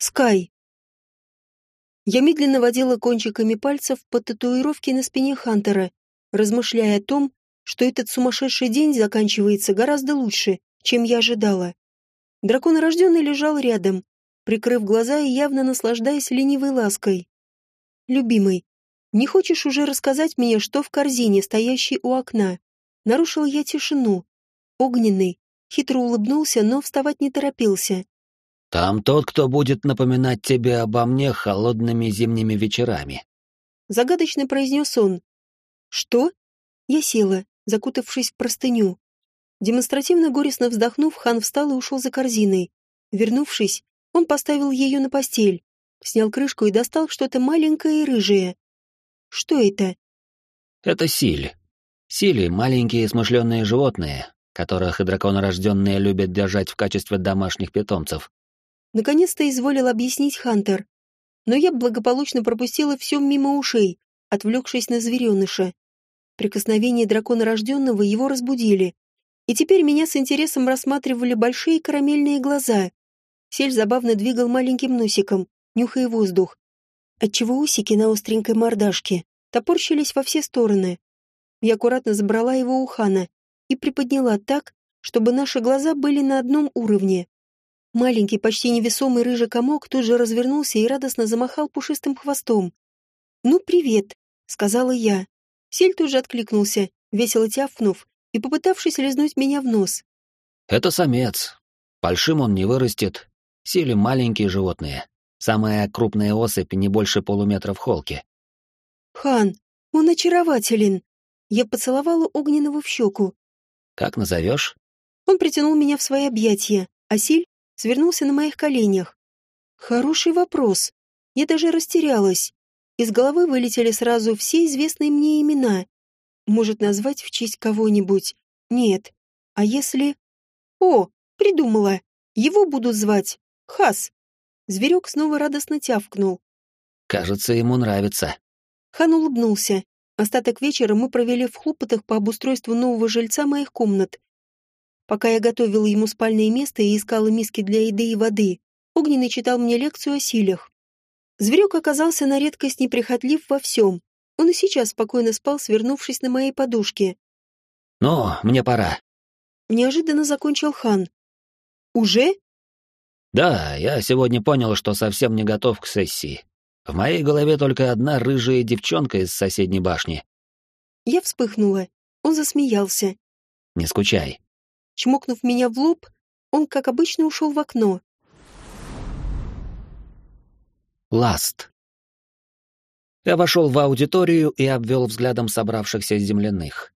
Скай. Я медленно водила кончиками пальцев по татуировке на спине Хантера, размышляя о том, что этот сумасшедший день заканчивается гораздо лучше, чем я ожидала. Дракон рожденный лежал рядом, прикрыв глаза и явно наслаждаясь ленивой лаской. «Любимый, не хочешь уже рассказать мне, что в корзине, стоящей у окна?» Нарушил я тишину. Огненный хитро улыбнулся, но вставать не торопился. «Там тот, кто будет напоминать тебе обо мне холодными зимними вечерами», — загадочно произнес он. «Что?» Я села, закутавшись в простыню. Демонстративно горестно вздохнув, хан встал и ушел за корзиной. Вернувшись, он поставил ее на постель, снял крышку и достал что-то маленькое и рыжее. Что это? Это силь. Сили — маленькие смышленные животные, которых и драконорожденные любят держать в качестве домашних питомцев. Наконец-то изволил объяснить Хантер. Но я благополучно пропустила все мимо ушей, отвлекшись на звереныша. Прикосновения дракона рожденного его разбудили. И теперь меня с интересом рассматривали большие карамельные глаза. Сель забавно двигал маленьким носиком, нюхая воздух. Отчего усики на остренькой мордашке топорщились во все стороны. Я аккуратно забрала его у Хана и приподняла так, чтобы наши глаза были на одном уровне. Маленький, почти невесомый рыжий комок тут же развернулся и радостно замахал пушистым хвостом. «Ну, привет», — сказала я. Сель тут же откликнулся, весело тявкнув и попытавшись лизнуть меня в нос. «Это самец. Большим он не вырастет. Сели маленькие животные. Самая крупная особь не больше полуметра в холке». «Хан, он очарователен!» Я поцеловала Огненного в щеку. «Как назовешь?» Он притянул меня в свои объятия, а Силь свернулся на моих коленях. «Хороший вопрос. Я даже растерялась. Из головы вылетели сразу все известные мне имена. Может, назвать в честь кого-нибудь? Нет. А если... О, придумала. Его будут звать Хас. Зверек снова радостно тявкнул. Кажется, ему нравится. Хан улыбнулся. Остаток вечера мы провели в хлопотах по обустройству нового жильца моих комнат. Пока я готовила ему спальное место и искала миски для еды и воды, Огненный читал мне лекцию о силях. Зверек оказался на редкость неприхотлив во всем. Он и сейчас спокойно спал, свернувшись на моей подушке. «Ну, мне пора». Неожиданно закончил хан. «Уже?» «Да, я сегодня понял, что совсем не готов к сессии. В моей голове только одна рыжая девчонка из соседней башни». Я вспыхнула. Он засмеялся. «Не скучай». Чмокнув меня в лоб, он, как обычно, ушел в окно. Ласт. Я вошел в аудиторию и обвел взглядом собравшихся земляных.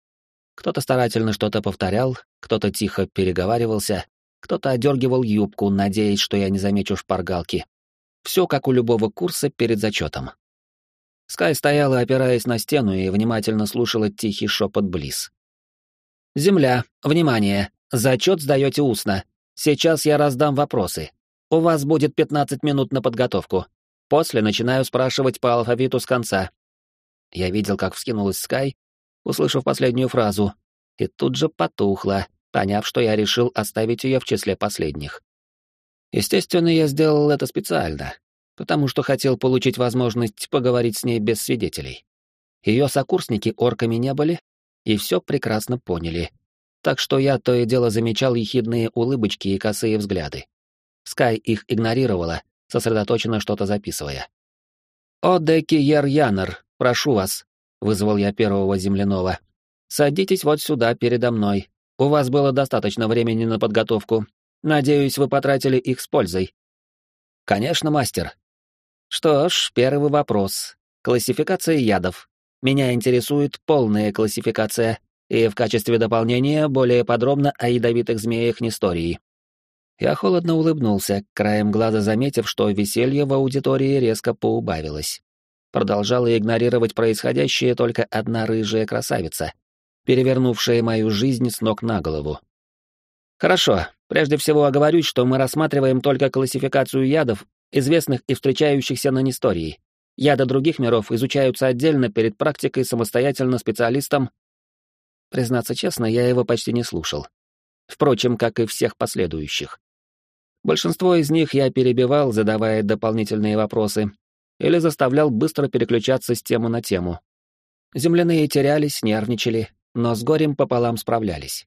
Кто-то старательно что-то повторял, кто-то тихо переговаривался, кто-то одергивал юбку, надеясь, что я не замечу шпаргалки. Все как у любого курса перед зачетом. Скай стояла, опираясь на стену, и внимательно слушала тихий шепот Близ. «Земля, внимание! Зачет сдаете устно. Сейчас я раздам вопросы. У вас будет 15 минут на подготовку. После начинаю спрашивать по алфавиту с конца. Я видел, как вскинулась Скай, услышав последнюю фразу, и тут же потухла, поняв, что я решил оставить ее в числе последних. Естественно, я сделал это специально, потому что хотел получить возможность поговорить с ней без свидетелей. Ее сокурсники орками не были и все прекрасно поняли, так что я то и дело замечал ехидные улыбочки и косые взгляды. Скай их игнорировала, сосредоточенно что-то записывая. «О, Деки Ер Янер, прошу вас», — вызвал я первого земляного. «Садитесь вот сюда, передо мной. У вас было достаточно времени на подготовку. Надеюсь, вы потратили их с пользой». «Конечно, мастер». «Что ж, первый вопрос. Классификация ядов. Меня интересует полная классификация, и в качестве дополнения более подробно о ядовитых змеях Нестории. Я холодно улыбнулся, краем глаза заметив, что веселье в аудитории резко поубавилось. Продолжала игнорировать происходящее только одна рыжая красавица, перевернувшая мою жизнь с ног на голову. Хорошо, прежде всего оговорюсь, что мы рассматриваем только классификацию ядов, известных и встречающихся на Нестории. Яды других миров изучаются отдельно перед практикой самостоятельно специалистом. Признаться честно, я его почти не слушал. Впрочем, как и всех последующих. Большинство из них я перебивал, задавая дополнительные вопросы, или заставлял быстро переключаться с темы на тему. Земляные терялись, нервничали, но с горем пополам справлялись.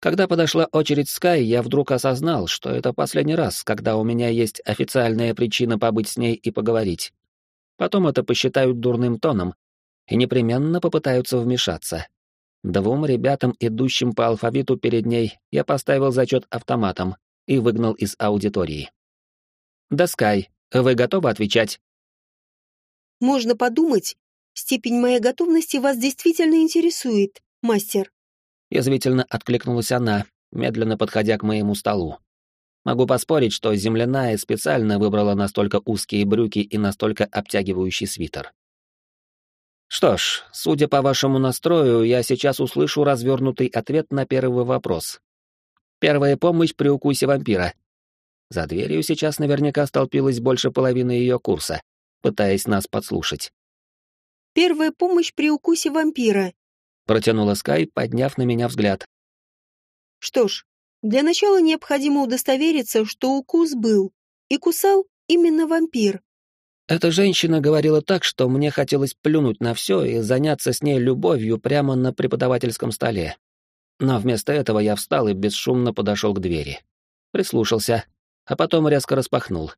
Когда подошла очередь Скай, я вдруг осознал, что это последний раз, когда у меня есть официальная причина побыть с ней и поговорить. Потом это посчитают дурным тоном и непременно попытаются вмешаться. Двум ребятам, идущим по алфавиту перед ней, я поставил зачет автоматом и выгнал из аудитории. «Да, Скай, вы готовы отвечать?» «Можно подумать, степень моей готовности вас действительно интересует, мастер», Язвительно откликнулась она, медленно подходя к моему столу. Могу поспорить, что земляная специально выбрала настолько узкие брюки и настолько обтягивающий свитер. Что ж, судя по вашему настрою, я сейчас услышу развернутый ответ на первый вопрос. Первая помощь при укусе вампира. За дверью сейчас наверняка столпилось больше половины ее курса, пытаясь нас подслушать. Первая помощь при укусе вампира. Протянула Скай, подняв на меня взгляд. Что ж, для начала необходимо удостовериться, что укус был, и кусал именно вампир. Эта женщина говорила так, что мне хотелось плюнуть на все и заняться с ней любовью прямо на преподавательском столе. Но вместо этого я встал и бесшумно подошел к двери. Прислушался, а потом резко распахнул.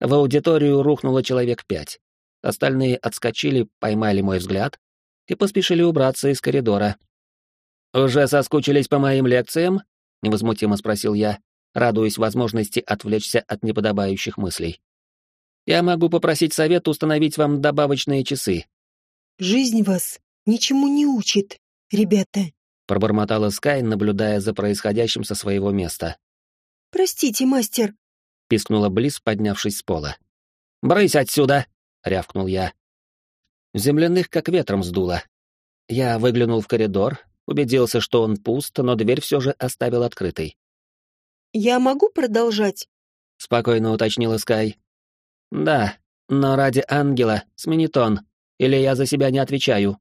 В аудиторию рухнуло человек пять. Остальные отскочили, поймали мой взгляд и поспешили убраться из коридора. «Уже соскучились по моим лекциям?» — невозмутимо спросил я, радуясь возможности отвлечься от неподобающих мыслей. «Я могу попросить совет установить вам добавочные часы». «Жизнь вас ничему не учит, ребята», — пробормотала Скай, наблюдая за происходящим со своего места. «Простите, мастер», — пискнула Близ, поднявшись с пола. «Брысь отсюда!» — рявкнул я. Земляных как ветром сдуло. Я выглянул в коридор, убедился, что он пуст, но дверь все же оставил открытой. «Я могу продолжать?» — спокойно уточнила Скай. «Да, но ради ангела смени тон, или я за себя не отвечаю».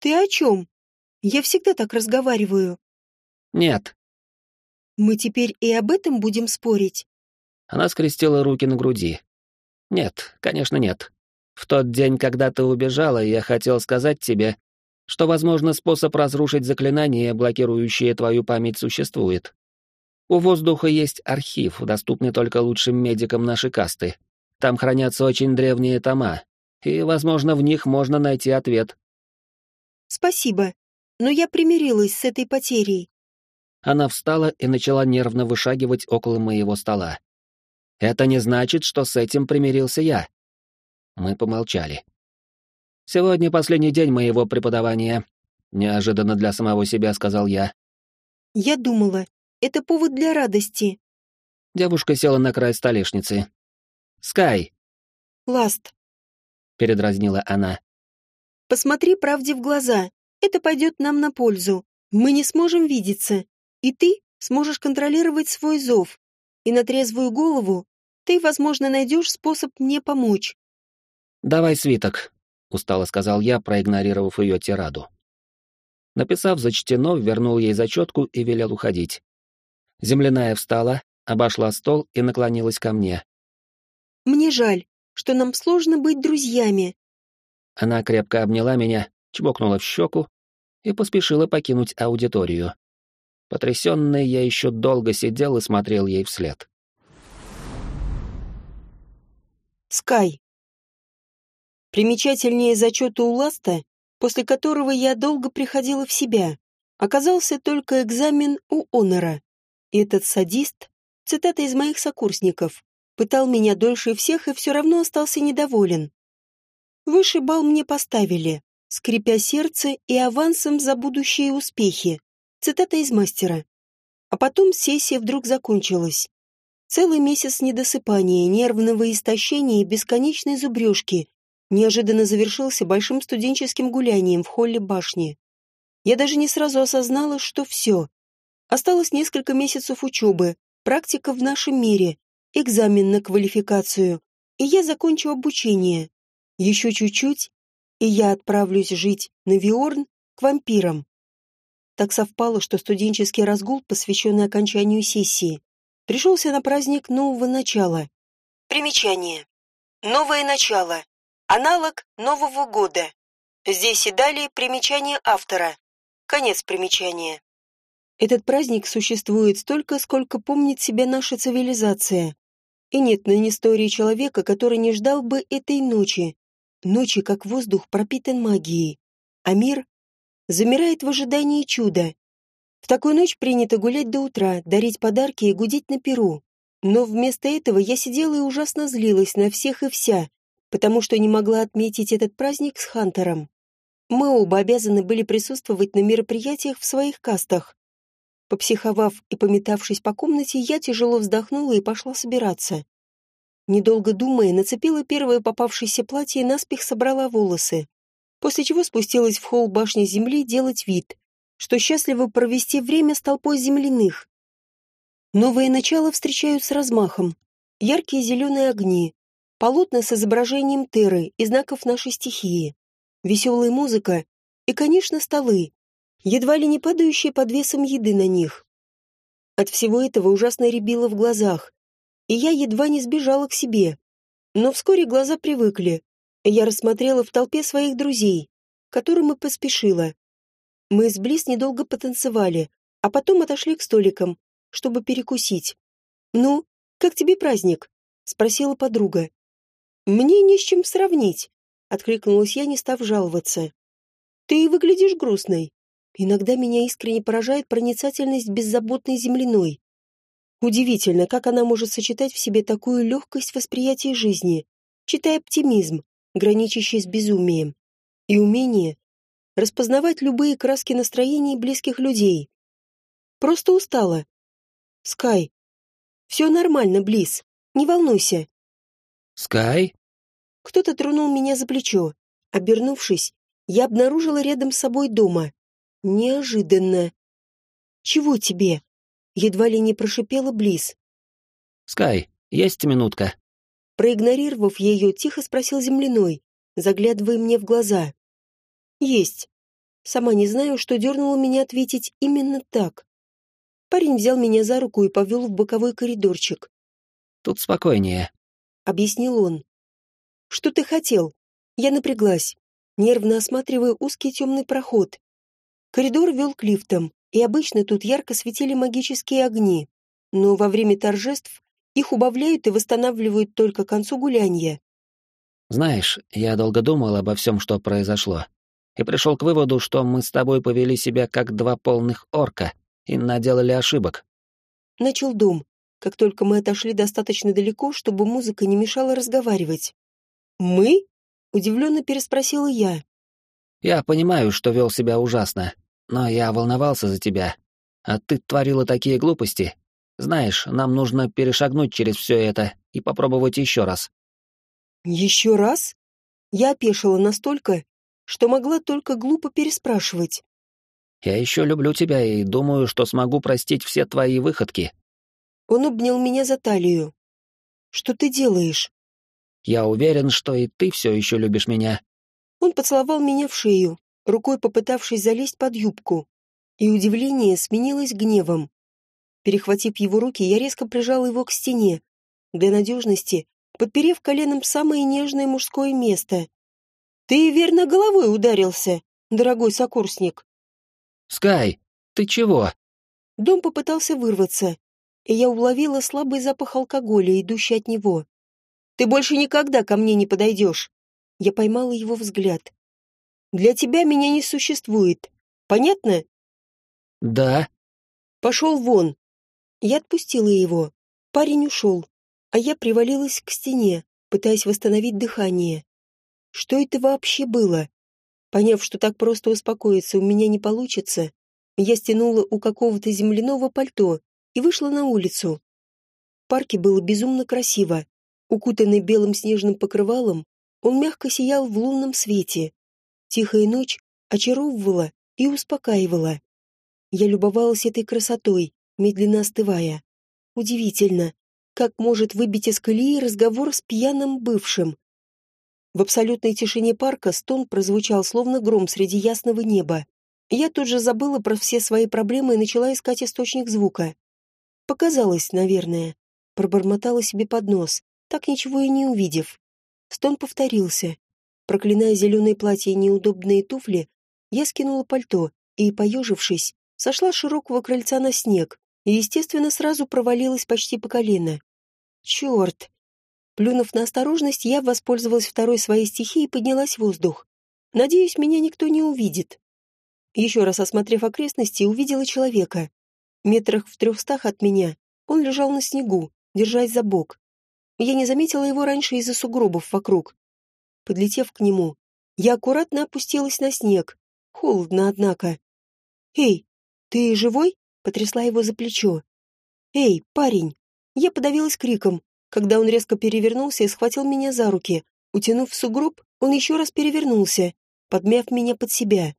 «Ты о чем? Я всегда так разговариваю». «Нет». «Мы теперь и об этом будем спорить?» Она скрестила руки на груди. «Нет, конечно, нет. В тот день, когда ты убежала, я хотел сказать тебе, что, возможно, способ разрушить заклинание, блокирующее твою память, существует. У воздуха есть архив, доступный только лучшим медикам нашей касты. Там хранятся очень древние тома, и, возможно, в них можно найти ответ. Спасибо, но я примирилась с этой потерей. Она встала и начала нервно вышагивать около моего стола. Это не значит, что с этим примирился я. Мы помолчали. «Сегодня последний день моего преподавания», — неожиданно для самого себя сказал я. «Я думала, это повод для радости». Девушка села на край столешницы. «Скай!» «Ласт», — передразнила она. «Посмотри правде в глаза. Это пойдет нам на пользу. Мы не сможем видеться, и ты сможешь контролировать свой зов. И на трезвую голову ты, возможно, найдешь способ мне помочь. «Давай свиток», — устало сказал я, проигнорировав ее тираду. Написав зачтено, вернул ей зачетку и велел уходить. Земляная встала, обошла стол и наклонилась ко мне. «Мне жаль, что нам сложно быть друзьями». Она крепко обняла меня, чмокнула в щеку и поспешила покинуть аудиторию. Потрясенный, я еще долго сидел и смотрел ей вслед. «Скай, Примечательнее зачета у Ласта, после которого я долго приходила в себя, оказался только экзамен у Онора. И этот садист, цитата из моих сокурсников, пытал меня дольше всех и все равно остался недоволен. Высший бал мне поставили, скрипя сердце и авансом за будущие успехи. Цитата из мастера. А потом сессия вдруг закончилась. Целый месяц недосыпания, нервного истощения и бесконечной зубрежки неожиданно завершился большим студенческим гулянием в холле башни. Я даже не сразу осознала, что все. Осталось несколько месяцев учебы, практика в нашем мире, экзамен на квалификацию, и я закончу обучение. Еще чуть-чуть, и я отправлюсь жить на Виорн к вампирам. Так совпало, что студенческий разгул, посвященный окончанию сессии, пришелся на праздник нового начала. Примечание. Новое начало. Аналог Нового года. Здесь и далее примечание автора. Конец примечания. Этот праздник существует столько, сколько помнит себя наша цивилизация. И нет на истории человека, который не ждал бы этой ночи. Ночи, как воздух, пропитан магией. А мир замирает в ожидании чуда. В такую ночь принято гулять до утра, дарить подарки и гудеть на перу. Но вместо этого я сидела и ужасно злилась на всех и вся, потому что не могла отметить этот праздник с Хантером. Мы оба обязаны были присутствовать на мероприятиях в своих кастах. Попсиховав и пометавшись по комнате, я тяжело вздохнула и пошла собираться. Недолго думая, нацепила первое попавшееся платье и наспех собрала волосы, после чего спустилась в холл башни земли делать вид, что счастливо провести время с толпой земляных. Новое начало встречают с размахом. Яркие зеленые огни, полотна с изображением Терры и знаков нашей стихии, веселая музыка и, конечно, столы, едва ли не падающие под весом еды на них. От всего этого ужасно рябило в глазах, и я едва не сбежала к себе. Но вскоре глаза привыкли, и я рассмотрела в толпе своих друзей, к которым и поспешила. Мы с недолго потанцевали, а потом отошли к столикам, чтобы перекусить. «Ну, как тебе праздник?» — спросила подруга. «Мне не с чем сравнить», — откликнулась я, не став жаловаться. «Ты выглядишь грустной. Иногда меня искренне поражает проницательность беззаботной земляной. Удивительно, как она может сочетать в себе такую легкость восприятия жизни, читая оптимизм, граничащий с безумием, и умение распознавать любые краски настроений близких людей. Просто устала. Скай. Все нормально, Близ. Не волнуйся. Скай? Кто-то тронул меня за плечо. Обернувшись, я обнаружила рядом с собой дома. Неожиданно. «Чего тебе?» Едва ли не прошипела Близ. «Скай, есть минутка?» Проигнорировав ее, тихо спросил земляной, заглядывая мне в глаза. «Есть. Сама не знаю, что дернуло меня ответить именно так». Парень взял меня за руку и повел в боковой коридорчик. «Тут спокойнее», — объяснил он. «Что ты хотел?» Я напряглась, нервно осматривая узкий темный проход, Коридор вел к лифтам, и обычно тут ярко светили магические огни, но во время торжеств их убавляют и восстанавливают только к концу гуляния. «Знаешь, я долго думал обо всем, что произошло, и пришел к выводу, что мы с тобой повели себя как два полных орка и наделали ошибок». Начал дом, как только мы отошли достаточно далеко, чтобы музыка не мешала разговаривать. «Мы?» — удивленно переспросила я. «Я понимаю, что вел себя ужасно, но я волновался за тебя. А ты творила такие глупости. Знаешь, нам нужно перешагнуть через все это и попробовать еще раз». «Еще раз?» Я опешила настолько, что могла только глупо переспрашивать. «Я еще люблю тебя и думаю, что смогу простить все твои выходки». Он обнял меня за талию. «Что ты делаешь?» «Я уверен, что и ты все еще любишь меня». Он поцеловал меня в шею, рукой попытавшись залезть под юбку, и удивление сменилось гневом. Перехватив его руки, я резко прижал его к стене, для надежности, подперев коленом самое нежное мужское место. «Ты верно головой ударился, дорогой сокурсник». «Скай, ты чего?» Дом попытался вырваться, и я уловила слабый запах алкоголя, идущий от него. «Ты больше никогда ко мне не подойдешь!» Я поймала его взгляд. Для тебя меня не существует. Понятно? Да. Пошел вон. Я отпустила его. Парень ушел, а я привалилась к стене, пытаясь восстановить дыхание. Что это вообще было? Поняв, что так просто успокоиться у меня не получится, я стянула у какого-то земляного пальто и вышла на улицу. В парке было безумно красиво. Укутанный белым снежным покрывалом, он мягко сиял в лунном свете. Тихая ночь очаровывала и успокаивала. Я любовалась этой красотой, медленно остывая. Удивительно, как может выбить из колеи разговор с пьяным бывшим. В абсолютной тишине парка стон прозвучал словно гром среди ясного неба. Я тут же забыла про все свои проблемы и начала искать источник звука. Показалось, наверное. Пробормотала себе под нос, так ничего и не увидев. Стон повторился. Проклиная зеленое платье и неудобные туфли, я скинула пальто и, поежившись, сошла с широкого крыльца на снег и, естественно, сразу провалилась почти по колено. Черт! Плюнув на осторожность, я воспользовалась второй своей стихией и поднялась в воздух. Надеюсь, меня никто не увидит. Еще раз осмотрев окрестности, увидела человека. Метрах в трехстах от меня он лежал на снегу, держась за бок. Я не заметила его раньше из-за сугробов вокруг. Подлетев к нему, я аккуратно опустилась на снег. Холодно, однако. «Эй, ты живой?» — потрясла его за плечо. «Эй, парень!» Я подавилась криком, когда он резко перевернулся и схватил меня за руки. Утянув в сугроб, он еще раз перевернулся, подмяв меня под себя.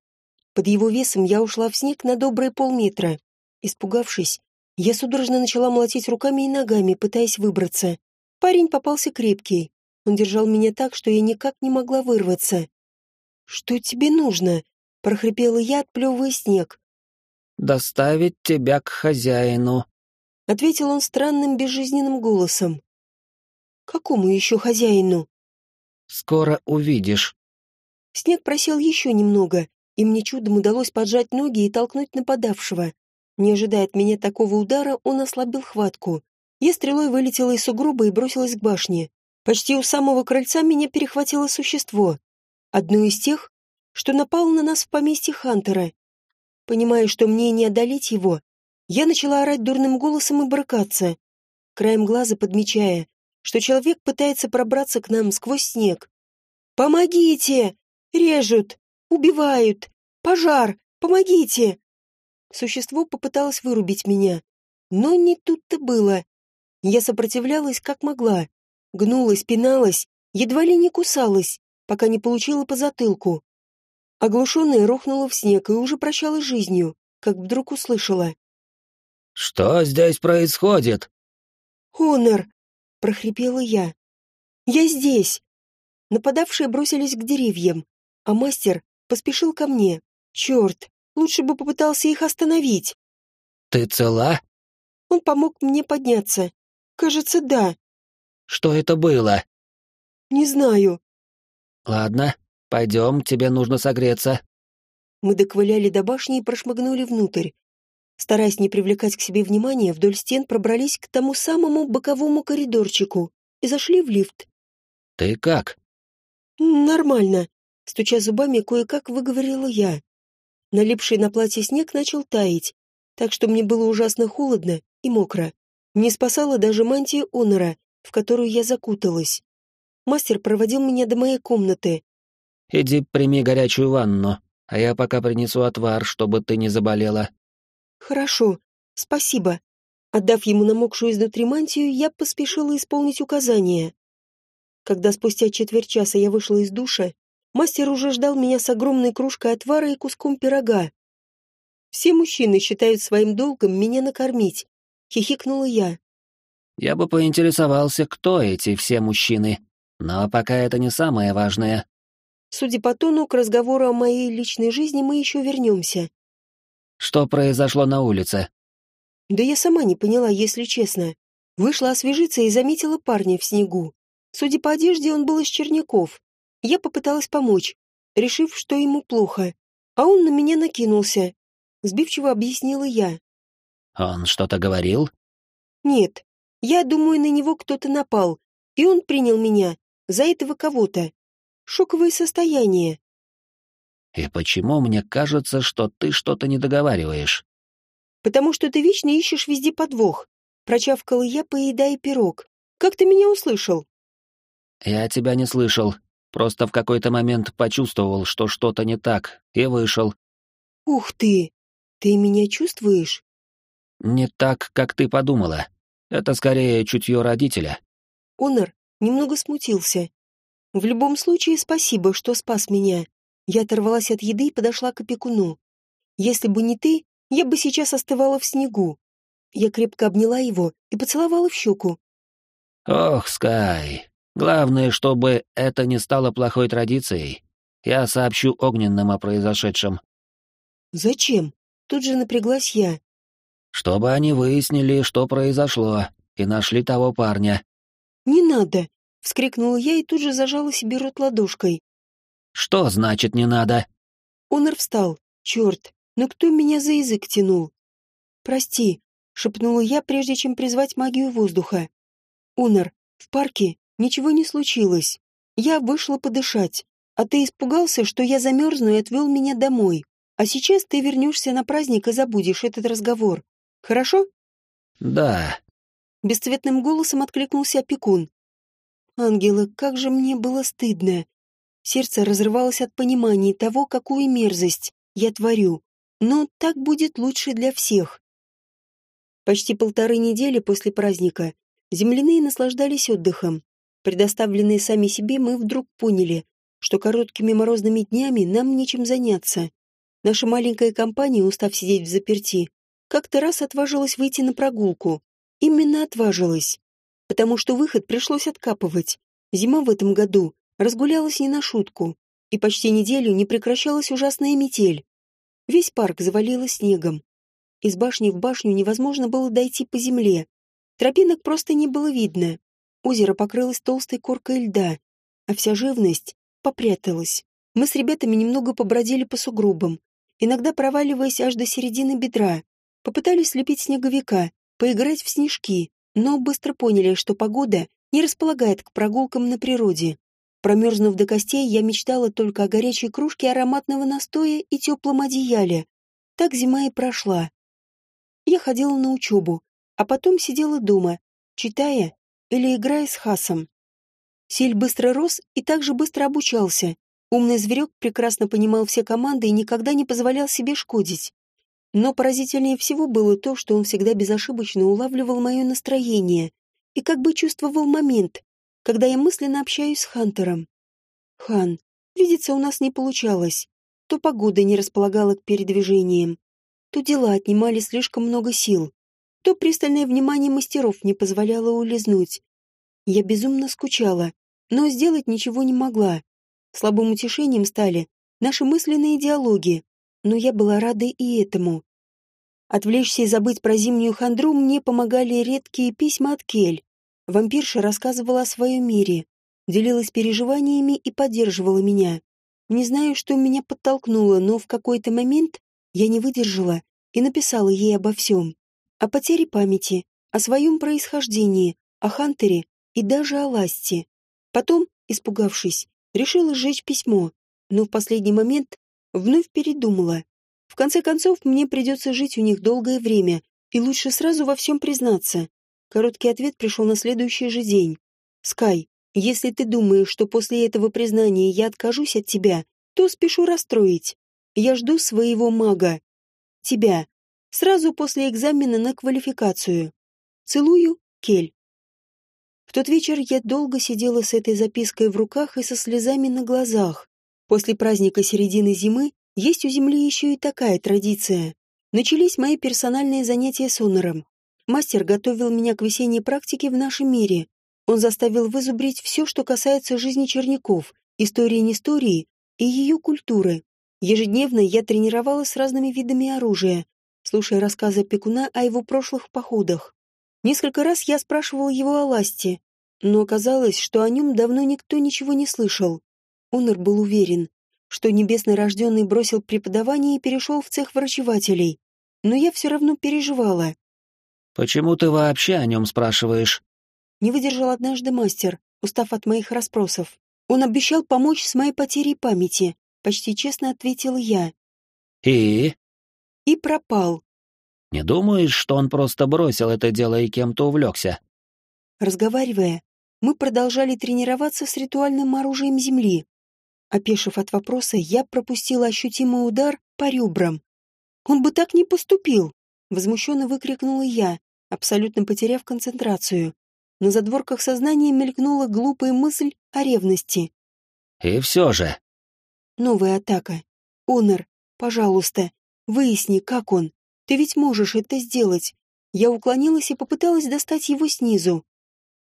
Под его весом я ушла в снег на добрые полметра. Испугавшись, я судорожно начала молотить руками и ногами, пытаясь выбраться. Парень попался крепкий. Он держал меня так, что я никак не могла вырваться. «Что тебе нужно?» — прохрипела я, отплевывая снег. «Доставить тебя к хозяину», — ответил он странным безжизненным голосом. «Какому еще хозяину?» «Скоро увидишь». Снег просел еще немного, и мне чудом удалось поджать ноги и толкнуть нападавшего. Не ожидая от меня такого удара, он ослабил хватку. Я стрелой вылетела из сугроба и бросилась к башне. Почти у самого крыльца меня перехватило существо. Одно из тех, что напало на нас в поместье Хантера. Понимая, что мне не одолеть его, я начала орать дурным голосом и брыкаться, краем глаза подмечая, что человек пытается пробраться к нам сквозь снег. «Помогите! Режут! Убивают! Пожар! Помогите!» Существо попыталось вырубить меня, но не тут-то было. Я сопротивлялась как могла, гнулась, пиналась, едва ли не кусалась, пока не получила по затылку. Оглушенная рухнула в снег и уже прощалась жизнью, как вдруг услышала. «Что здесь происходит?» «Онор!» — прохрипела я. «Я здесь!» Нападавшие бросились к деревьям, а мастер поспешил ко мне. Черт, лучше бы попытался их остановить. «Ты цела?» Он помог мне подняться. Кажется, да. «Что это было?» «Не знаю». «Ладно, пойдем, тебе нужно согреться». Мы доковыляли до башни и прошмыгнули внутрь. Стараясь не привлекать к себе внимания, вдоль стен пробрались к тому самому боковому коридорчику и зашли в лифт. «Ты как?» «Нормально», Стуча зубами, кое-как выговорила я. Налипший на платье снег начал таять, так что мне было ужасно холодно и мокро. Не спасала даже мантия Онора, в которую я закуталась. Мастер проводил меня до моей комнаты. «Иди прими горячую ванну, а я пока принесу отвар, чтобы ты не заболела». «Хорошо, спасибо». Отдав ему намокшую изнутри мантию, я поспешила исполнить указания. Когда спустя четверть часа я вышла из душа, Мастер уже ждал меня с огромной кружкой отвара и куском пирога. Все мужчины считают своим долгом меня накормить. Хихикнула я. Я бы поинтересовался, кто эти все мужчины. Но пока это не самое важное. Судя по тону, к разговору о моей личной жизни мы еще вернемся. Что произошло на улице? Да я сама не поняла, если честно. Вышла освежиться и заметила парня в снегу. Судя по одежде, он был из Черняков. Я попыталась помочь, решив, что ему плохо, а он на меня накинулся. Сбивчиво объяснила я. «Он что-то говорил?» «Нет, я думаю, на него кто-то напал, и он принял меня за этого кого-то. Шоковое состояние». «И почему мне кажется, что ты что-то не договариваешь?» «Потому что ты вечно ищешь везде подвох», — прочавкала я, поедая пирог. «Как ты меня услышал?» «Я тебя не слышал. Просто в какой-то момент почувствовал, что что-то не так, и вышел. «Ух ты! Ты меня чувствуешь?» «Не так, как ты подумала. Это скорее чутье родителя». Онор немного смутился. «В любом случае, спасибо, что спас меня. Я оторвалась от еды и подошла к опекуну. Если бы не ты, я бы сейчас остывала в снегу. Я крепко обняла его и поцеловала в щеку. «Ох, Скай, Главное, чтобы это не стало плохой традицией. Я сообщу огненным о произошедшем. Зачем? Тут же напряглась я. Чтобы они выяснили, что произошло, и нашли того парня. «Не надо!» — вскрикнула я и тут же зажала себе рот ладошкой. «Что значит «не надо»?» Онор встал. Черт, но кто меня за язык тянул? «Прости», — шепнула я, прежде чем призвать магию воздуха. «Онор, в парке ничего не случилось. Я вышла подышать, а ты испугался, что я замерзну и отвел меня домой. А сейчас ты вернешься на праздник и забудешь этот разговор. Хорошо?» «Да», Бесцветным голосом откликнулся опекун. «Ангелы, как же мне было стыдно!» Сердце разрывалось от понимания того, какую мерзость я творю. Но так будет лучше для всех. Почти полторы недели после праздника земляные наслаждались отдыхом. Предоставленные сами себе, мы вдруг поняли, что короткими морозными днями нам нечем заняться. Наша маленькая компания, устав сидеть в заперти, как-то раз отважилась выйти на прогулку. Именно отважилась, потому что выход пришлось откапывать. Зима в этом году разгулялась не на шутку, и почти неделю не прекращалась ужасная метель. Весь парк завалило снегом. Из башни в башню невозможно было дойти по земле. Тропинок просто не было видно. Озеро покрылось толстой коркой льда, а вся живность попряталась. Мы с ребятами немного побродили по сугробам, иногда проваливаясь аж до середины бедра. Попытались слепить снеговика, поиграть в снежки, но быстро поняли, что погода не располагает к прогулкам на природе. Промерзнув до костей, я мечтала только о горячей кружке ароматного настоя и теплом одеяле. Так зима и прошла. Я ходила на учебу, а потом сидела дома, читая или играя с Хасом. Силь быстро рос и также быстро обучался. Умный зверек прекрасно понимал все команды и никогда не позволял себе шкодить. Но поразительнее всего было то, что он всегда безошибочно улавливал мое настроение и как бы чувствовал момент, когда я мысленно общаюсь с Хантером. Хан, видеться у нас не получалось. То погода не располагала к передвижениям, то дела отнимали слишком много сил, то пристальное внимание мастеров не позволяло улизнуть. Я безумно скучала, но сделать ничего не могла. Слабым утешением стали наши мысленные диалоги, но я была рада и этому. Отвлечься и забыть про зимнюю хандру мне помогали редкие письма от Кель. Вампирша рассказывала о своем мире, делилась переживаниями и поддерживала меня. Не знаю, что меня подтолкнуло, но в какой-то момент я не выдержала и написала ей обо всем. О потере памяти, о своем происхождении, о Хантере и даже о Ласте. Потом, испугавшись, решила сжечь письмо, но в последний момент Вновь передумала. В конце концов, мне придется жить у них долгое время, и лучше сразу во всем признаться. Короткий ответ пришел на следующий же день. «Скай, если ты думаешь, что после этого признания я откажусь от тебя, то спешу расстроить. Я жду своего мага. Тебя. Сразу после экзамена на квалификацию. Целую, Кель». В тот вечер я долго сидела с этой запиской в руках и со слезами на глазах. После праздника середины зимы есть у Земли еще и такая традиция. Начались мои персональные занятия с Онором. Мастер готовил меня к весенней практике в нашем мире. Он заставил вызубрить все, что касается жизни черняков, истории нестории и ее культуры. Ежедневно я тренировалась с разными видами оружия, слушая рассказы Пекуна о его прошлых походах. Несколько раз я спрашивал его о Ласте, но оказалось, что о нем давно никто ничего не слышал. Онор был уверен, что небесно рожденный бросил преподавание и перешел в цех врачевателей. Но я все равно переживала. «Почему ты вообще о нем спрашиваешь?» Не выдержал однажды мастер, устав от моих расспросов. Он обещал помочь с моей потерей памяти, почти честно ответила я. «И?» И пропал. «Не думаешь, что он просто бросил это дело и кем-то увлекся?» Разговаривая, мы продолжали тренироваться с ритуальным оружием Земли. Опешив от вопроса, я пропустила ощутимый удар по ребрам. «Он бы так не поступил!» — возмущенно выкрикнула я, абсолютно потеряв концентрацию. На задворках сознания мелькнула глупая мысль о ревности. «И все же...» Новая атака. «Онор, пожалуйста, выясни, как он. Ты ведь можешь это сделать». Я уклонилась и попыталась достать его снизу.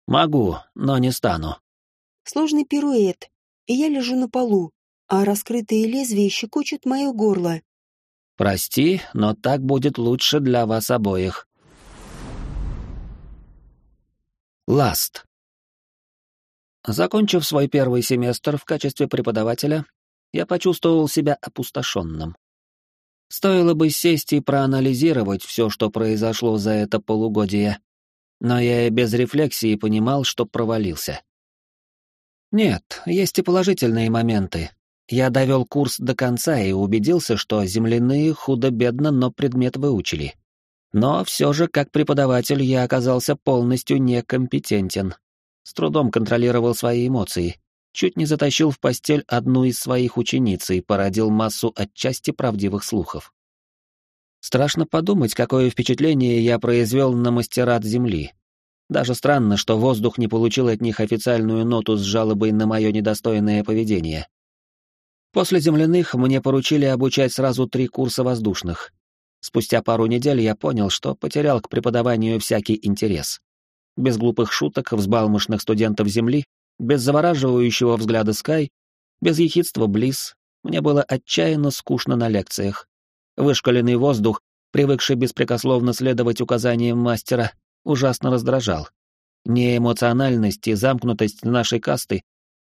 «Могу, но не стану». Сложный пируэт, и я лежу на полу, а раскрытые лезвия щекочут мое горло. Прости, но так будет лучше для вас обоих. Ласт. Закончив свой первый семестр в качестве преподавателя, я почувствовал себя опустошенным. Стоило бы сесть и проанализировать все, что произошло за это полугодие, но я и без рефлексии понимал, что провалился. Нет, есть и положительные моменты. Я довел курс до конца и убедился, что земляные худо-бедно, но предмет выучили. Но все же, как преподаватель, я оказался полностью некомпетентен. С трудом контролировал свои эмоции. Чуть не затащил в постель одну из своих учениц и породил массу отчасти правдивых слухов. Страшно подумать, какое впечатление я произвел на мастерат Земли. Даже странно, что воздух не получил от них официальную ноту с жалобой на мое недостойное поведение. После земляных мне поручили обучать сразу три курса воздушных. Спустя пару недель я понял, что потерял к преподаванию всякий интерес. Без глупых шуток взбалмошных студентов Земли, без завораживающего взгляда Скай, без ехидства Близ, мне было отчаянно скучно на лекциях. Вышкаленный воздух, привыкший беспрекословно следовать указаниям мастера, ужасно раздражал. Неэмоциональность и замкнутость нашей касты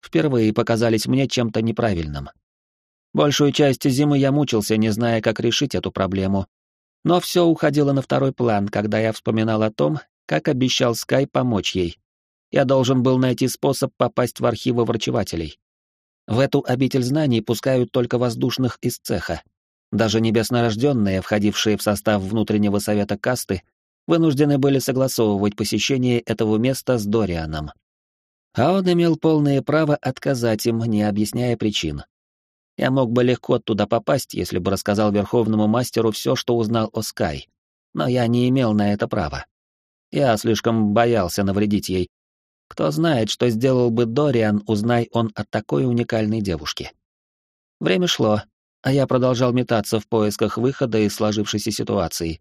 впервые показались мне чем-то неправильным. Большую часть зимы я мучился, не зная, как решить эту проблему. Но все уходило на второй план, когда я вспоминал о том, как обещал Скай помочь ей. Я должен был найти способ попасть в архивы врачевателей. В эту обитель знаний пускают только воздушных из цеха. Даже небеснорожденные, входившие в состав внутреннего совета касты, вынуждены были согласовывать посещение этого места с Дорианом. А он имел полное право отказать им, не объясняя причин. Я мог бы легко туда попасть, если бы рассказал Верховному Мастеру все, что узнал о Скай. Но я не имел на это права. Я слишком боялся навредить ей. Кто знает, что сделал бы Дориан, узнай он о такой уникальной девушке. Время шло, а я продолжал метаться в поисках выхода из сложившейся ситуации.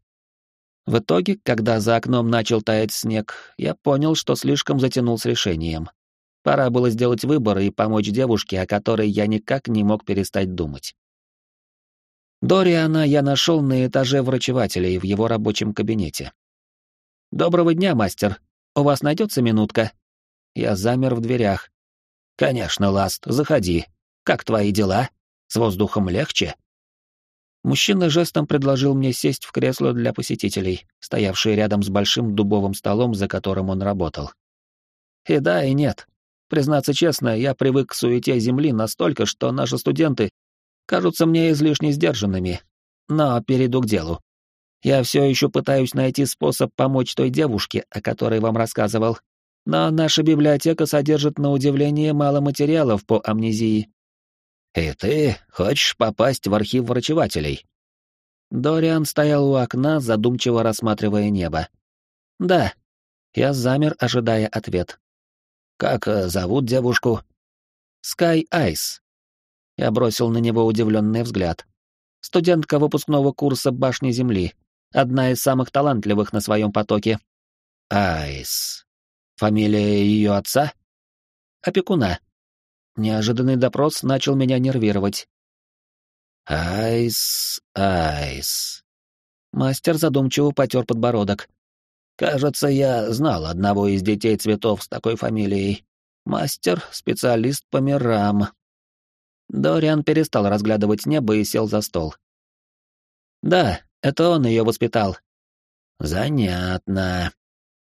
В итоге, когда за окном начал таять снег, я понял, что слишком затянул с решением. Пора было сделать выбор и помочь девушке, о которой я никак не мог перестать думать. Дориана я нашел на этаже врачевателей в его рабочем кабинете. «Доброго дня, мастер. У вас найдется минутка?» Я замер в дверях. «Конечно, Ласт, заходи. Как твои дела? С воздухом легче?» Мужчина жестом предложил мне сесть в кресло для посетителей, стоявшее рядом с большим дубовым столом, за которым он работал. И да, и нет. Признаться честно, я привык к суете Земли настолько, что наши студенты кажутся мне излишне сдержанными. Но перейду к делу. Я все еще пытаюсь найти способ помочь той девушке, о которой вам рассказывал. Но наша библиотека содержит на удивление мало материалов по амнезии. И ты хочешь попасть в архив врачевателей? Дориан стоял у окна, задумчиво рассматривая небо. Да. Я замер, ожидая ответ. Как э, зовут девушку? Скай Айс. Я бросил на него удивленный взгляд. Студентка выпускного курса Башни Земли. Одна из самых талантливых на своем потоке. Айс. Фамилия ее отца? Опекуна. Неожиданный допрос начал меня нервировать. Айс, Айс. Мастер задумчиво потер подбородок. Кажется, я знал одного из детей цветов с такой фамилией. Мастер, специалист по мирам. Дориан перестал разглядывать небо и сел за стол. Да, это он ее воспитал. Занятно.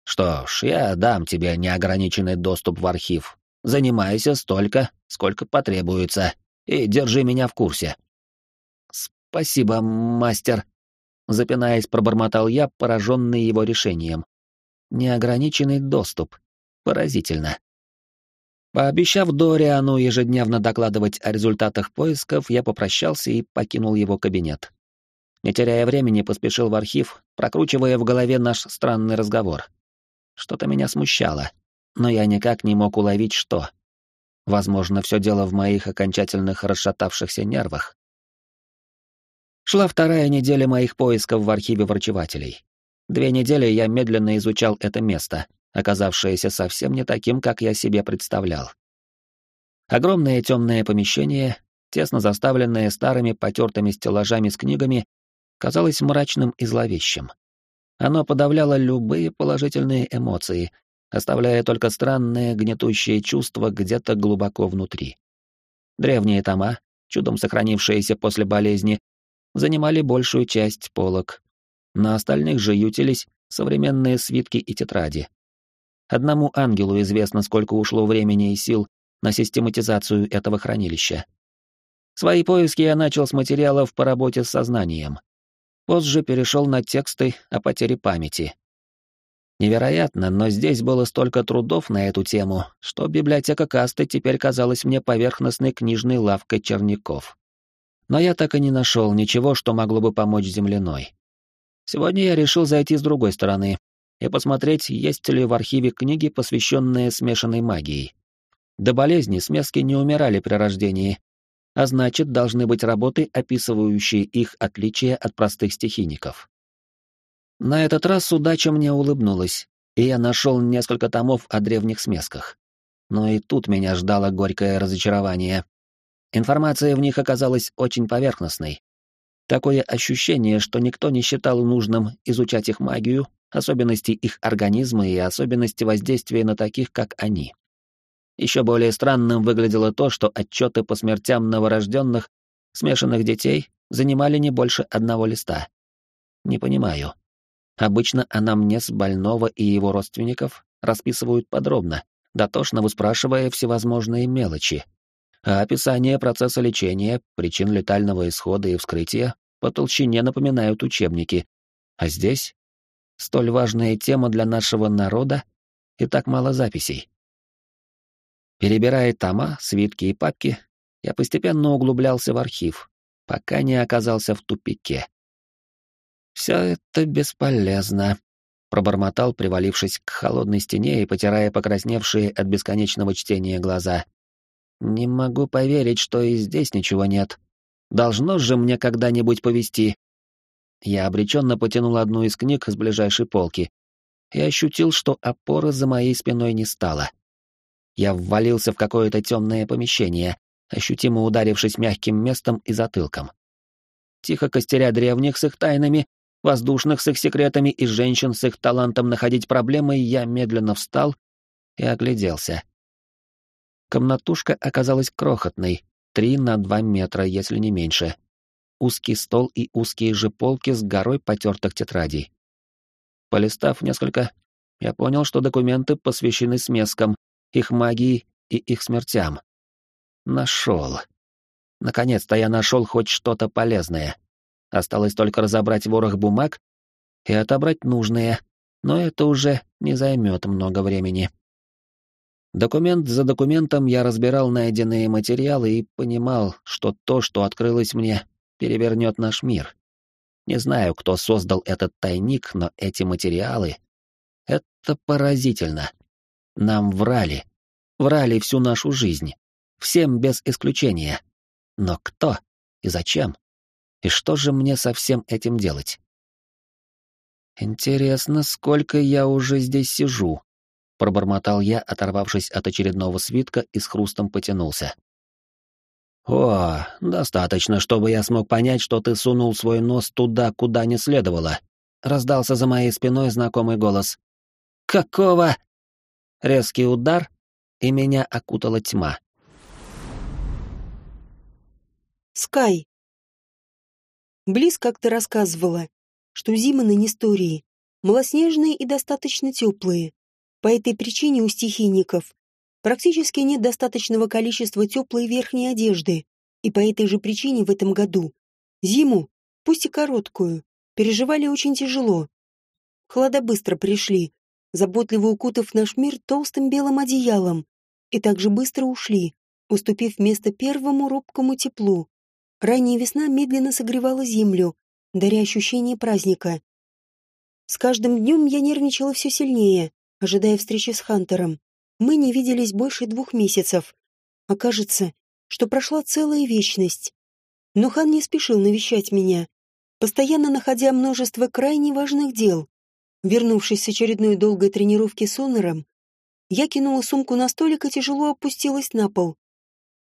Что ж, я дам тебе неограниченный доступ в архив. Занимайся столько, сколько потребуется, и держи меня в курсе. Спасибо, мастер, запинаясь, пробормотал я, пораженный его решением. Неограниченный доступ. Поразительно. Пообещав Дориану ежедневно докладывать о результатах поисков, я попрощался и покинул его кабинет. Не теряя времени, поспешил в архив, прокручивая в голове наш странный разговор. Что-то меня смущало, но я никак не мог уловить, что. Возможно, все дело в моих окончательных расшатавшихся нервах. Шла вторая неделя моих поисков в архиве врачевателей. Две недели я медленно изучал это место, оказавшееся совсем не таким, как я себе представлял. Огромное темное помещение, тесно заставленное старыми потертыми стеллажами с книгами, казалось мрачным и зловещим. Оно подавляло любые положительные эмоции, оставляя только странное гнетущее чувство где-то глубоко внутри. Древние тома, чудом сохранившиеся после болезни, занимали большую часть полок. На остальных же ютились современные свитки и тетради. Одному ангелу известно, сколько ушло времени и сил на систематизацию этого хранилища. Свои поиски я начал с материалов по работе с сознанием. Позже перешел на тексты о потере памяти. Невероятно, но здесь было столько трудов на эту тему, что библиотека Касты теперь казалась мне поверхностной книжной лавкой черняков. Но я так и не нашел ничего, что могло бы помочь земляной. Сегодня я решил зайти с другой стороны и посмотреть, есть ли в архиве книги, посвященные смешанной магии. До болезни смески не умирали при рождении, а значит, должны быть работы, описывающие их отличия от простых стихийников. На этот раз удача мне улыбнулась, и я нашел несколько томов о древних смесках. Но и тут меня ждало горькое разочарование. Информация в них оказалась очень поверхностной. Такое ощущение, что никто не считал нужным изучать их магию, особенности их организма и особенности воздействия на таких, как они. Еще более странным выглядело то, что отчеты по смертям новорожденных, смешанных детей, занимали не больше одного листа. Не понимаю. Обычно анамнез больного и его родственников расписывают подробно, дотошно выспрашивая всевозможные мелочи. А описание процесса лечения, причин летального исхода и вскрытия по толщине напоминают учебники. А здесь столь важная тема для нашего народа и так мало записей. Перебирая тома, свитки и папки, я постепенно углублялся в архив, пока не оказался в тупике. «Все это бесполезно», — пробормотал, привалившись к холодной стене и потирая покрасневшие от бесконечного чтения глаза. «Не могу поверить, что и здесь ничего нет. Должно же мне когда-нибудь повести». Я обреченно потянул одну из книг с ближайшей полки и ощутил, что опоры за моей спиной не стало. Я ввалился в какое-то темное помещение, ощутимо ударившись мягким местом и затылком. Тихо костеря древних с их тайнами, воздушных с их секретами и женщин с их талантом находить проблемы, я медленно встал и огляделся. Комнатушка оказалась крохотной, три на два метра, если не меньше. Узкий стол и узкие же полки с горой потертых тетрадей. Полистав несколько, я понял, что документы посвящены смескам, их магии и их смертям. Нашел. Наконец-то я нашел хоть что-то полезное. Осталось только разобрать ворох бумаг и отобрать нужные, но это уже не займет много времени. Документ за документом я разбирал найденные материалы и понимал, что то, что открылось мне, перевернет наш мир. Не знаю, кто создал этот тайник, но эти материалы... Это поразительно. Нам врали. Врали всю нашу жизнь. Всем без исключения. Но кто и зачем? И что же мне со всем этим делать? Интересно, сколько я уже здесь сижу? Пробормотал я, оторвавшись от очередного свитка и с хрустом потянулся. «О, достаточно, чтобы я смог понять, что ты сунул свой нос туда, куда не следовало», — раздался за моей спиной знакомый голос. «Какого?» Резкий удар, и меня окутала тьма. Скай. Близ как-то рассказывала, что зимы на Нестории малоснежные и достаточно теплые. По этой причине у стихийников практически нет достаточного количества теплой верхней одежды, и по этой же причине в этом году зиму, пусть и короткую, переживали очень тяжело. Холода быстро пришли, заботливо укутав наш мир толстым белым одеялом, и также быстро ушли, уступив место первому робкому теплу. Ранняя весна медленно согревала землю, даря ощущение праздника. С каждым днем я нервничала все сильнее, ожидая встречи с Хантером. Мы не виделись больше двух месяцев. Окажется, что прошла целая вечность. Но Хан не спешил навещать меня, постоянно находя множество крайне важных дел. Вернувшись с очередной долгой тренировки с Онором, я кинула сумку на столик и тяжело опустилась на пол.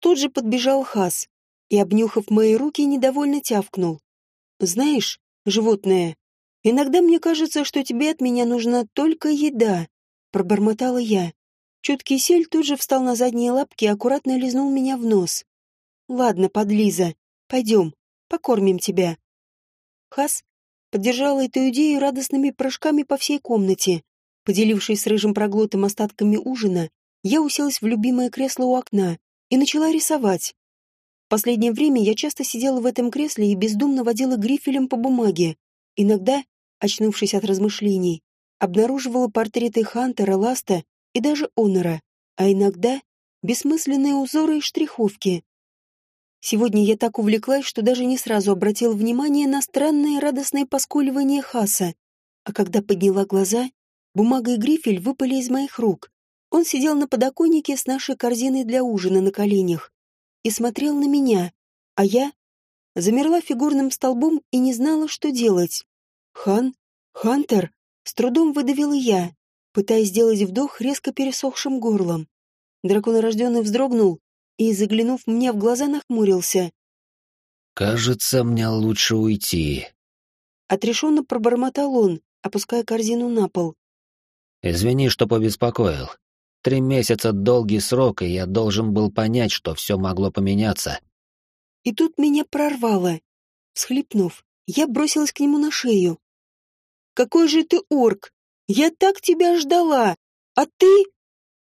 Тут же подбежал Хас. И, обнюхав мои руки, недовольно тявкнул. «Знаешь, животное, иногда мне кажется, что тебе от меня нужна только еда», — пробормотала я. Чуткий сель тут же встал на задние лапки и аккуратно лизнул меня в нос. «Ладно, подлиза, пойдем, покормим тебя». Хас поддержала эту идею радостными прыжками по всей комнате. Поделившись с рыжим проглотом остатками ужина, я уселась в любимое кресло у окна и начала рисовать. Последнее время я часто сидела в этом кресле и бездумно водила грифелем по бумаге. Иногда, очнувшись от размышлений, обнаруживала портреты Хантера, Ласта и даже Онора, а иногда бессмысленные узоры и штриховки. Сегодня я так увлеклась, что даже не сразу обратила внимание на странное радостное поскуливание Хаса, а когда подняла глаза, бумага и грифель выпали из моих рук. Он сидел на подоконнике с нашей корзиной для ужина на коленях и смотрел на меня, а я замерла фигурным столбом и не знала, что делать. «Хан? Хантер?» — с трудом выдавила я, пытаясь сделать вдох резко пересохшим горлом. Драконорожденный вздрогнул и, заглянув мне в глаза, нахмурился. «Кажется, мне лучше уйти», — отрешенно пробормотал он, опуская корзину на пол. «Извини, что побеспокоил. Три месяца — долгий срок, и я должен был понять, что все могло поменяться. И тут меня прорвало. Всхлипнув, я бросилась к нему на шею. «Какой же ты орк! Я так тебя ждала! А ты...»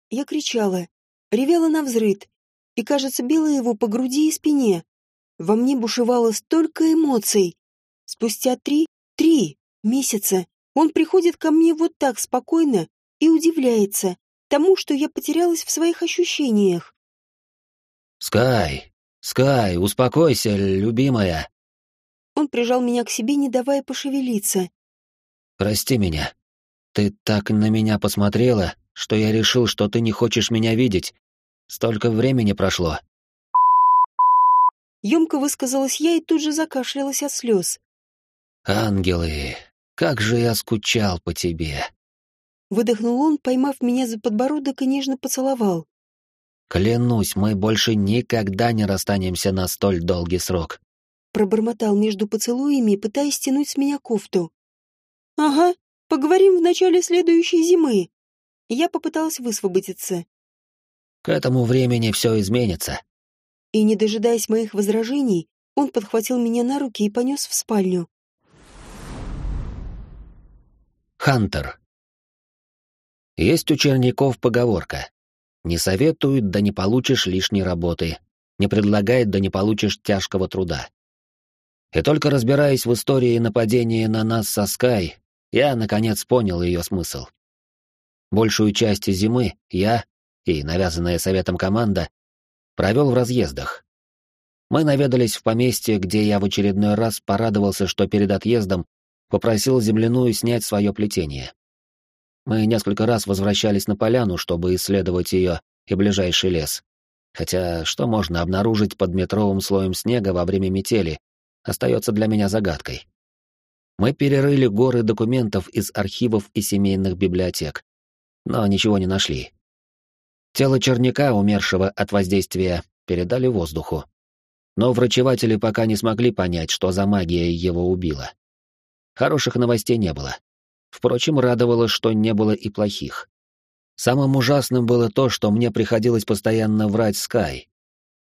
Я кричала, ревела на взрыд, и, кажется, била его по груди и спине. Во мне бушевало столько эмоций. Спустя три, три месяца он приходит ко мне вот так спокойно и удивляется, тому, что я потерялась в своих ощущениях. «Скай! Скай, успокойся, любимая!» Он прижал меня к себе, не давая пошевелиться. «Прости меня. Ты так на меня посмотрела, что я решил, что ты не хочешь меня видеть. Столько времени прошло». Ёмко высказалась я и тут же закашлялась от слез. «Ангелы, как же я скучал по тебе!» Выдохнул он, поймав меня за подбородок и нежно поцеловал. «Клянусь, мы больше никогда не расстанемся на столь долгий срок». Пробормотал между поцелуями, пытаясь стянуть с меня кофту. «Ага, поговорим в начале следующей зимы». Я попыталась высвободиться. «К этому времени все изменится». И, не дожидаясь моих возражений, он подхватил меня на руки и понес в спальню. Хантер. Есть у черняков поговорка. Не советуют, да не получишь лишней работы. Не предлагает, да не получишь тяжкого труда. И только разбираясь в истории нападения на нас со Скай, я, наконец, понял ее смысл. Большую часть зимы я и навязанная советом команда провел в разъездах. Мы наведались в поместье, где я в очередной раз порадовался, что перед отъездом попросил земляную снять свое плетение. Мы несколько раз возвращались на поляну, чтобы исследовать ее и ближайший лес. Хотя что можно обнаружить под метровым слоем снега во время метели, остается для меня загадкой. Мы перерыли горы документов из архивов и семейных библиотек, но ничего не нашли. Тело черняка, умершего от воздействия, передали воздуху. Но врачеватели пока не смогли понять, что за магия его убила. Хороших новостей не было. Впрочем, радовало, что не было и плохих. Самым ужасным было то, что мне приходилось постоянно врать Скай.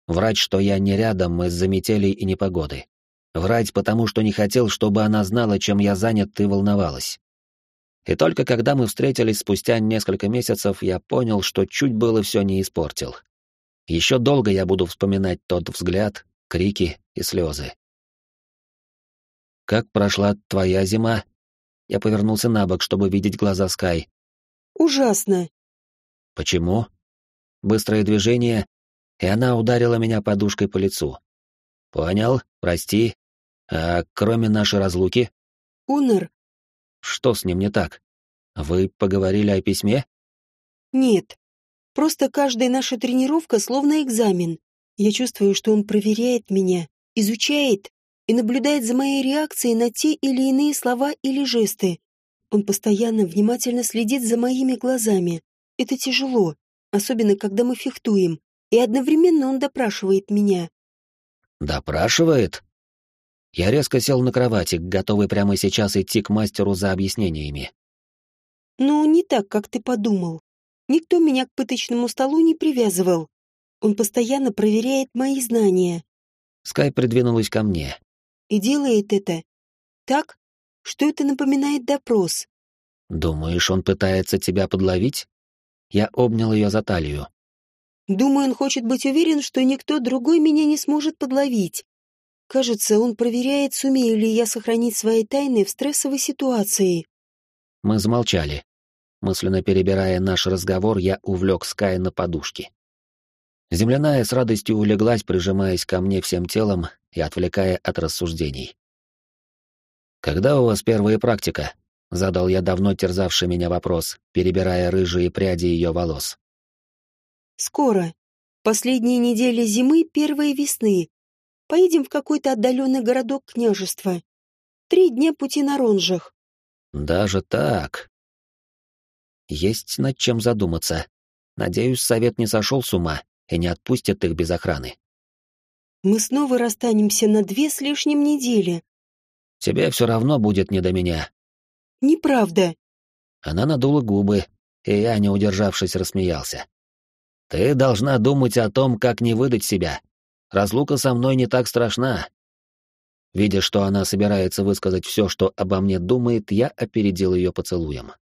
Врать, что я не рядом из-за метелей и непогоды. Врать, потому что не хотел, чтобы она знала, чем я занят и волновалась. И только когда мы встретились спустя несколько месяцев, я понял, что чуть было все не испортил. Еще долго я буду вспоминать тот взгляд, крики и слезы. «Как прошла твоя зима?» Я повернулся на бок, чтобы видеть глаза Скай. «Ужасно». «Почему?» Быстрое движение, и она ударила меня подушкой по лицу. «Понял, прости. А кроме нашей разлуки?» «Унор». «Что с ним не так? Вы поговорили о письме?» «Нет. Просто каждая наша тренировка словно экзамен. Я чувствую, что он проверяет меня, изучает, и наблюдает за моей реакцией на те или иные слова или жесты. Он постоянно внимательно следит за моими глазами. Это тяжело, особенно когда мы фехтуем, и одновременно он допрашивает меня. Допрашивает? Я резко сел на кровати, готовый прямо сейчас идти к мастеру за объяснениями. Ну, не так, как ты подумал. Никто меня к пыточному столу не привязывал. Он постоянно проверяет мои знания. Скай придвинулась ко мне. И делает это так, что это напоминает допрос. Думаешь, он пытается тебя подловить? Я обнял ее за талию. Думаю, он хочет быть уверен, что никто другой меня не сможет подловить. Кажется, он проверяет, сумею ли я сохранить свои тайны в стрессовой ситуации. Мы замолчали. Мысленно перебирая наш разговор, я увлек Скай на подушке. Земляная с радостью улеглась, прижимаясь ко мне всем телом и отвлекая от рассуждений. «Когда у вас первая практика?» — задал я давно терзавший меня вопрос, перебирая рыжие пряди ее волос. «Скоро. Последние недели зимы, первые весны. Поедем в какой-то отдаленный городок княжества. Три дня пути на ронжах». «Даже так?» Есть над чем задуматься. Надеюсь, совет не сошел с ума и не отпустит их без охраны. Мы снова расстанемся на две с лишним недели. Тебе все равно будет не до меня. Неправда. Она надула губы, и я, не удержавшись, рассмеялся. Ты должна думать о том, как не выдать себя. Разлука со мной не так страшна. Видя, что она собирается высказать все, что обо мне думает, я опередил ее поцелуем.